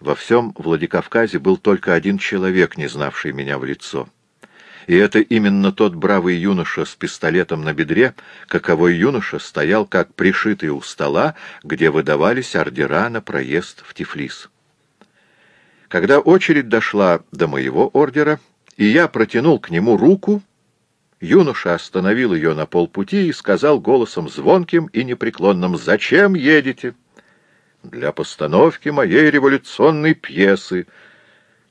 Во всем Владикавказе был только один человек, не знавший меня в лицо. И это именно тот бравый юноша с пистолетом на бедре, каковой юноша стоял как пришитый у стола, где выдавались ордера на проезд в Тифлис. Когда очередь дошла до моего ордера, и я протянул к нему руку, юноша остановил ее на полпути и сказал голосом звонким и непреклонным «Зачем едете?» «Для постановки моей революционной пьесы».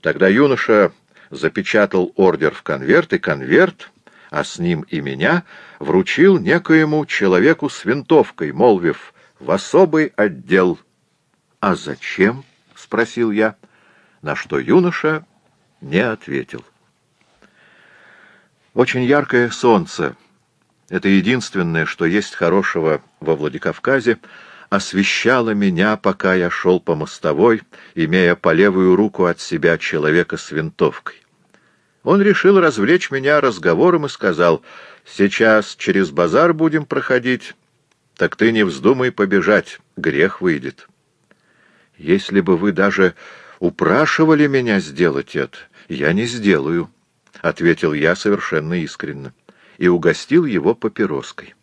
Тогда юноша запечатал ордер в конверт, и конверт, а с ним и меня, вручил некоему человеку с винтовкой, молвив «в особый отдел». «А зачем?» — спросил я, на что юноша не ответил. Очень яркое солнце — это единственное, что есть хорошего во Владикавказе — освещала меня, пока я шел по мостовой, имея по левую руку от себя человека с винтовкой. Он решил развлечь меня разговором и сказал, «Сейчас через базар будем проходить, так ты не вздумай побежать, грех выйдет». «Если бы вы даже упрашивали меня сделать это, я не сделаю», — ответил я совершенно искренне и угостил его папироской.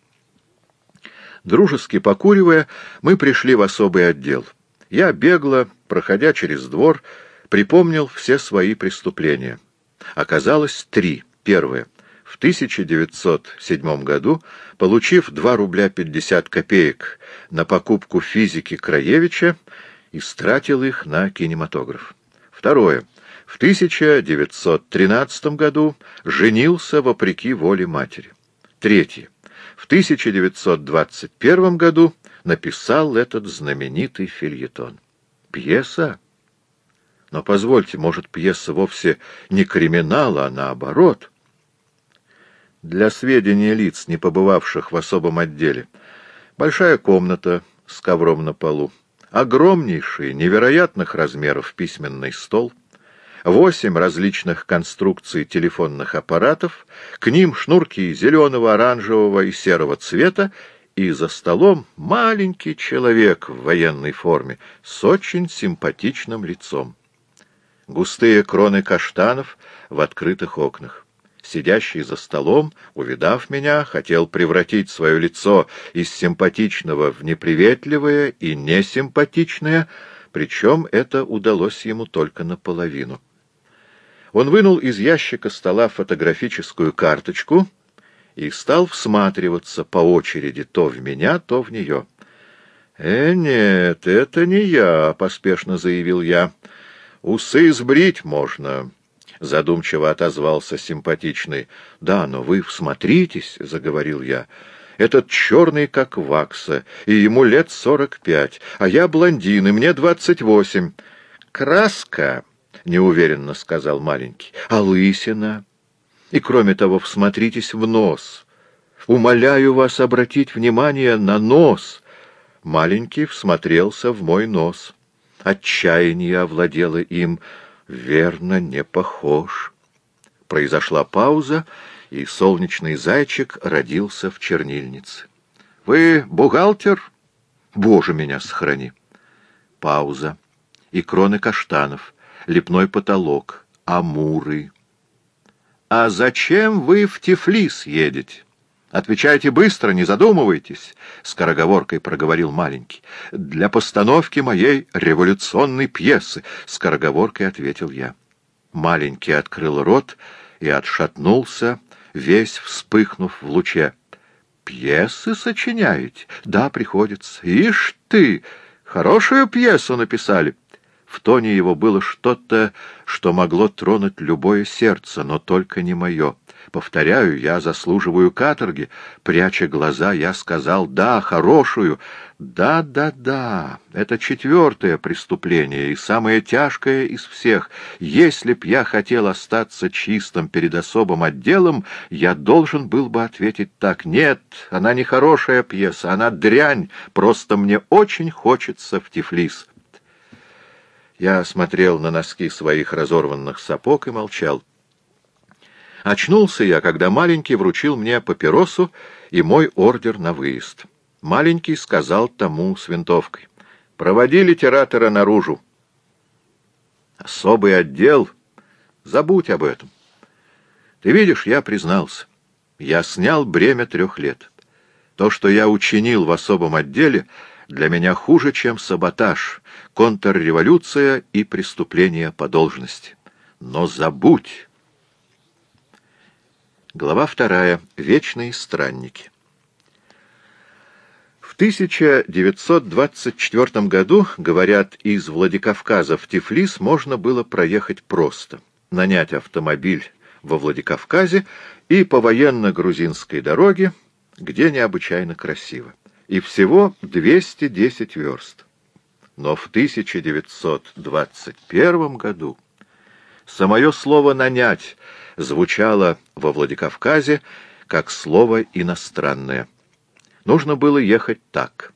Дружески покуривая, мы пришли в особый отдел. Я бегло, проходя через двор, припомнил все свои преступления. Оказалось три. Первое. В 1907 году, получив 2 рубля 50 копеек на покупку физики Краевича, истратил их на кинематограф. Второе. В 1913 году женился вопреки воле матери. Третье в 1921 году написал этот знаменитый фильетон. Пьеса? Но позвольте, может, пьеса вовсе не криминал, а наоборот? Для сведения лиц, не побывавших в особом отделе, большая комната с ковром на полу, огромнейший, невероятных размеров письменный стол — восемь различных конструкций телефонных аппаратов, к ним шнурки зеленого, оранжевого и серого цвета, и за столом маленький человек в военной форме с очень симпатичным лицом. Густые кроны каштанов в открытых окнах. Сидящий за столом, увидав меня, хотел превратить свое лицо из симпатичного в неприветливое и несимпатичное, причем это удалось ему только наполовину. Он вынул из ящика стола фотографическую карточку и стал всматриваться по очереди то в меня, то в нее. «Э, нет, это не я», — поспешно заявил я. «Усы сбрить можно», — задумчиво отозвался симпатичный. «Да, но вы всмотритесь», — заговорил я. «Этот черный, как вакса, и ему лет сорок пять, а я блондин, и мне двадцать восемь. Краска!» — неуверенно сказал маленький. — А лысина? И, кроме того, всмотритесь в нос. Умоляю вас обратить внимание на нос. Маленький всмотрелся в мой нос. Отчаяние овладело им. Верно, не похож. Произошла пауза, и солнечный зайчик родился в чернильнице. — Вы бухгалтер? Боже, меня сохрани! Пауза. И кроны каштанов лепной потолок, амуры. «А зачем вы в Тифлис едете?» «Отвечайте быстро, не задумывайтесь», — скороговоркой проговорил маленький. «Для постановки моей революционной пьесы», — скороговоркой ответил я. Маленький открыл рот и отшатнулся, весь вспыхнув в луче. «Пьесы сочиняете?» «Да, приходится». «Ишь ты! Хорошую пьесу написали». В тоне его было что-то, что могло тронуть любое сердце, но только не мое. Повторяю, я заслуживаю каторги. Пряча глаза, я сказал «да, хорошую». «Да, да, да, это четвертое преступление и самое тяжкое из всех. Если б я хотел остаться чистым перед особым отделом, я должен был бы ответить так. Нет, она не хорошая пьеса, она дрянь, просто мне очень хочется в Тифлис». Я смотрел на носки своих разорванных сапог и молчал. Очнулся я, когда маленький вручил мне папиросу и мой ордер на выезд. Маленький сказал тому с винтовкой. «Проводи литератора наружу». Особый отдел? Забудь об этом. Ты видишь, я признался. Я снял бремя трех лет. То, что я учинил в особом отделе, для меня хуже, чем саботаж, контрреволюция и преступление по должности. Но забудь! Глава вторая. Вечные странники. В 1924 году, говорят, из Владикавказа в Тифлис можно было проехать просто, нанять автомобиль во Владикавказе и по военно-грузинской дороге, где необычайно красиво. И всего 210 верст. Но в 1921 году самое слово «нанять» звучало во Владикавказе как слово иностранное. Нужно было ехать так.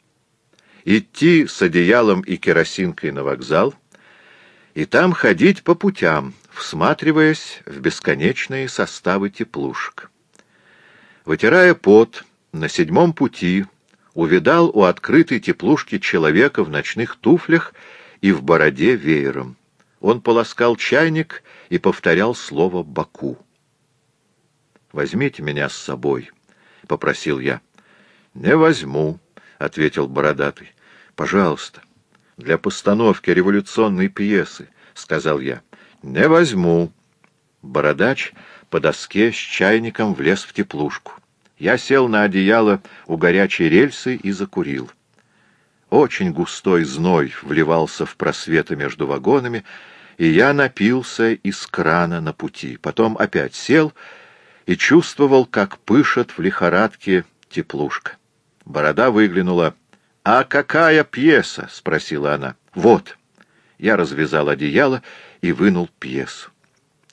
Идти с одеялом и керосинкой на вокзал, и там ходить по путям, всматриваясь в бесконечные составы теплушек. Вытирая пот, на седьмом пути увидал у открытой теплушки человека в ночных туфлях и в бороде веером. Он полоскал чайник и повторял слово «Баку». «Возьмите меня с собой», — попросил я. «Не возьму», — ответил Бородатый. «Пожалуйста, для постановки революционной пьесы», — сказал я. «Не возьму». Бородач по доске с чайником влез в теплушку. Я сел на одеяло у горячей рельсы и закурил. Очень густой зной вливался в просветы между вагонами, и я напился из крана на пути. Потом опять сел и чувствовал, как пышет в лихорадке теплушка. Борода выглянула. «А какая пьеса?» — спросила она. «Вот». Я развязал одеяло и вынул пьесу.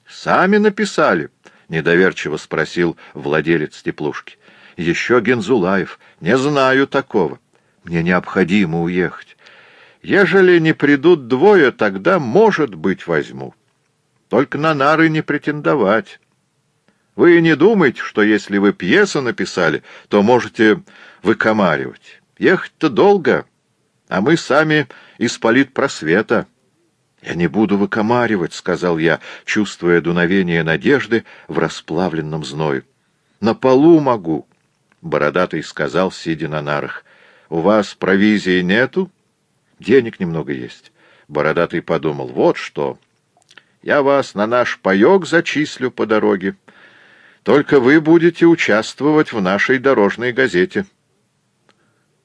«Сами написали?» — недоверчиво спросил владелец теплушки. «Еще Гензулаев. Не знаю такого. Мне необходимо уехать. Ежели не придут двое, тогда, может быть, возьму. Только на нары не претендовать». Вы не думайте, что если вы пьесу написали, то можете выкомаривать. Ехать-то долго, а мы сами из политпросвета. «Я не буду выкомаривать», — сказал я, чувствуя дуновение надежды в расплавленном зное. «На полу могу», — бородатый сказал, сидя на нарах. «У вас провизии нету?» «Денег немного есть». Бородатый подумал, «Вот что, я вас на наш паек зачислю по дороге». Только вы будете участвовать в нашей дорожной газете.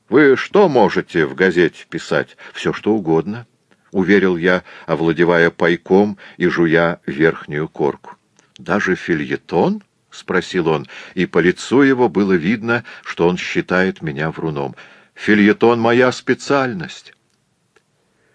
Вы что можете в газете писать? Все, что угодно, — уверил я, овладевая пайком и жуя верхнюю корку. Даже фильетон? — спросил он, и по лицу его было видно, что он считает меня вруном. Фильетон — моя специальность.